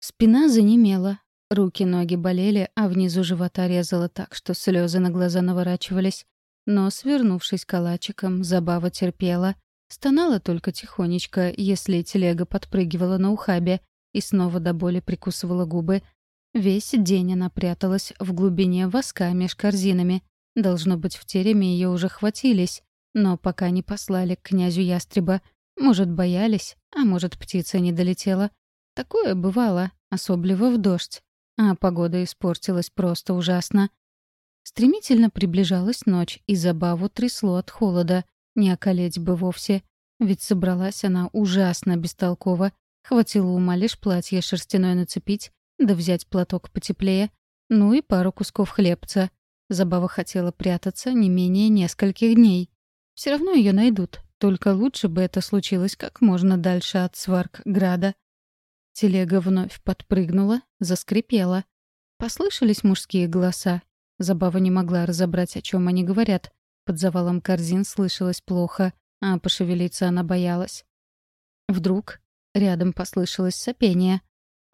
Спина занемела, руки-ноги болели, а внизу живота резало так, что слезы на глаза наворачивались. Но, свернувшись калачиком, забава терпела. Стонала только тихонечко, если телега подпрыгивала на ухабе, и снова до боли прикусывала губы. Весь день она пряталась в глубине воска меж корзинами. Должно быть, в тереме ее уже хватились, но пока не послали к князю ястреба. Может, боялись, а может, птица не долетела. Такое бывало, особливо в дождь. А погода испортилась просто ужасно. Стремительно приближалась ночь, и забаву трясло от холода. Не околеть бы вовсе. Ведь собралась она ужасно бестолково. Хватило ума лишь платье шерстяное нацепить, да взять платок потеплее. Ну и пару кусков хлебца. Забава хотела прятаться не менее нескольких дней. Все равно ее найдут, только лучше бы это случилось как можно дальше от Сваркграда. Телега вновь подпрыгнула, заскрипела. Послышались мужские голоса. Забава не могла разобрать, о чем они говорят. Под завалом корзин слышалось плохо, а пошевелиться она боялась. Вдруг рядом послышалось сопение.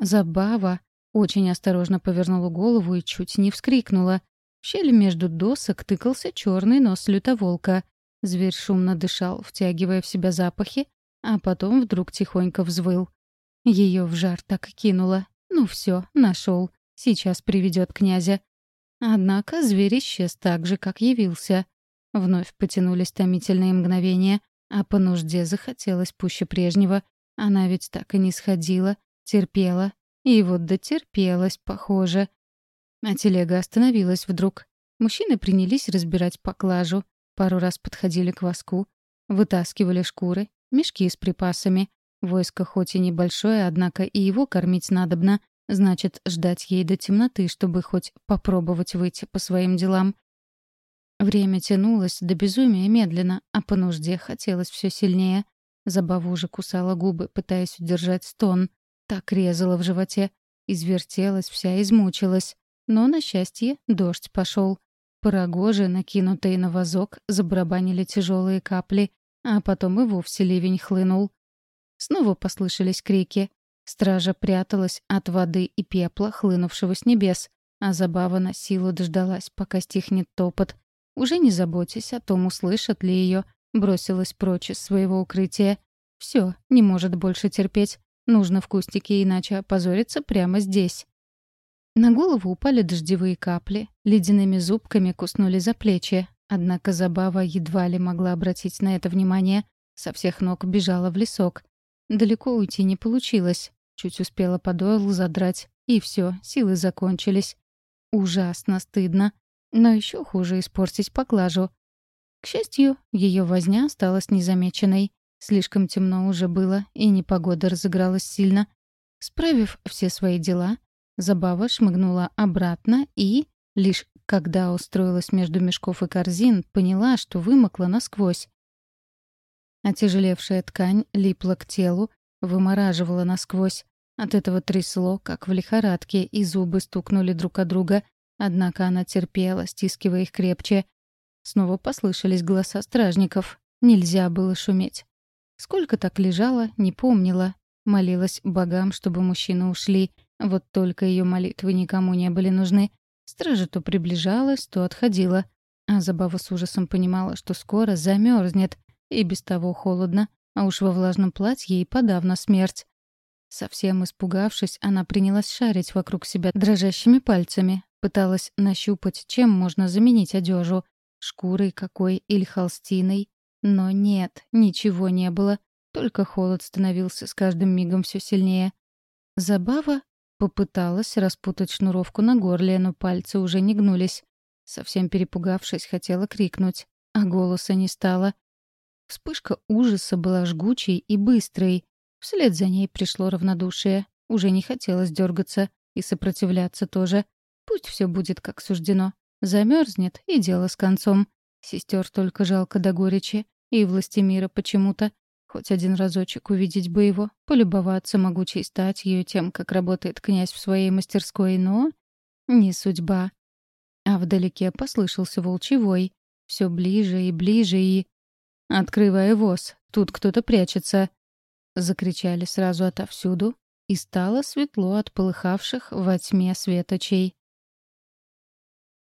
Забава очень осторожно повернула голову и чуть не вскрикнула. В щели между досок тыкался черный нос лютоволка. Зверь шумно дышал, втягивая в себя запахи, а потом вдруг тихонько взвыл. Ее в жар так кинуло. Ну все, нашел. Сейчас приведет князя. Однако зверь исчез так же, как явился. Вновь потянулись томительные мгновения, а по нужде захотелось пуще прежнего. Она ведь так и не сходила, терпела. И вот дотерпелась, похоже. А телега остановилась вдруг. Мужчины принялись разбирать поклажу. Пару раз подходили к воску. Вытаскивали шкуры, мешки с припасами. Войско хоть и небольшое, однако и его кормить надобно. Значит, ждать ей до темноты, чтобы хоть попробовать выйти по своим делам. Время тянулось до безумия медленно, а по нужде хотелось все сильнее. Забава уже кусала губы, пытаясь удержать стон. Так резала в животе. Извертелась вся, измучилась. Но, на счастье, дождь пошел. По рогоже, накинутые на вазок, забарабанили тяжелые капли, а потом и вовсе ливень хлынул. Снова послышались крики. Стража пряталась от воды и пепла, хлынувшего с небес, а забава на силу дождалась, пока стихнет топот. Уже не заботясь о том, услышат ли ее, бросилась прочь из своего укрытия. Все, не может больше терпеть. Нужно в кустике, иначе опозориться прямо здесь. На голову упали дождевые капли, ледяными зубками куснули за плечи. Однако Забава едва ли могла обратить на это внимание. Со всех ног бежала в лесок. Далеко уйти не получилось. Чуть успела подол задрать, и все, силы закончились. Ужасно стыдно. Но еще хуже испортить поклажу. К счастью, ее возня осталась незамеченной. Слишком темно уже было, и непогода разыгралась сильно. Справив все свои дела, Забава шмыгнула обратно и, лишь когда устроилась между мешков и корзин, поняла, что вымокла насквозь. Отяжелевшая ткань липла к телу, вымораживала насквозь. От этого трясло, как в лихорадке, и зубы стукнули друг от друга. Однако она терпела, стискивая их крепче. Снова послышались голоса стражников. Нельзя было шуметь. Сколько так лежала, не помнила. Молилась богам, чтобы мужчины ушли. Вот только ее молитвы никому не были нужны. Стража то приближалась, то отходила. А Забава с ужасом понимала, что скоро замерзнет, и без того холодно, а уж во влажном платье и подавно смерть. Совсем испугавшись, она принялась шарить вокруг себя дрожащими пальцами, пыталась нащупать, чем можно заменить одежу — шкурой какой или холстиной. Но нет, ничего не было, только холод становился с каждым мигом все сильнее. Забава попыталась распутать шнуровку на горле, но пальцы уже не гнулись. Совсем перепугавшись, хотела крикнуть, а голоса не стало. Вспышка ужаса была жгучей и быстрой. Вслед за ней пришло равнодушие. Уже не хотелось дергаться и сопротивляться тоже. Пусть все будет как суждено. Замерзнет и дело с концом. Сестер только жалко до горечи. И властемира почему-то. Хоть один разочек увидеть бы его, полюбоваться могучей статью тем, как работает князь в своей мастерской, но... Не судьба. А вдалеке послышался волчевой. Все ближе и ближе и... «Открывай воз, тут кто-то прячется!» Закричали сразу отовсюду, и стало светло от полыхавших во тьме светочей.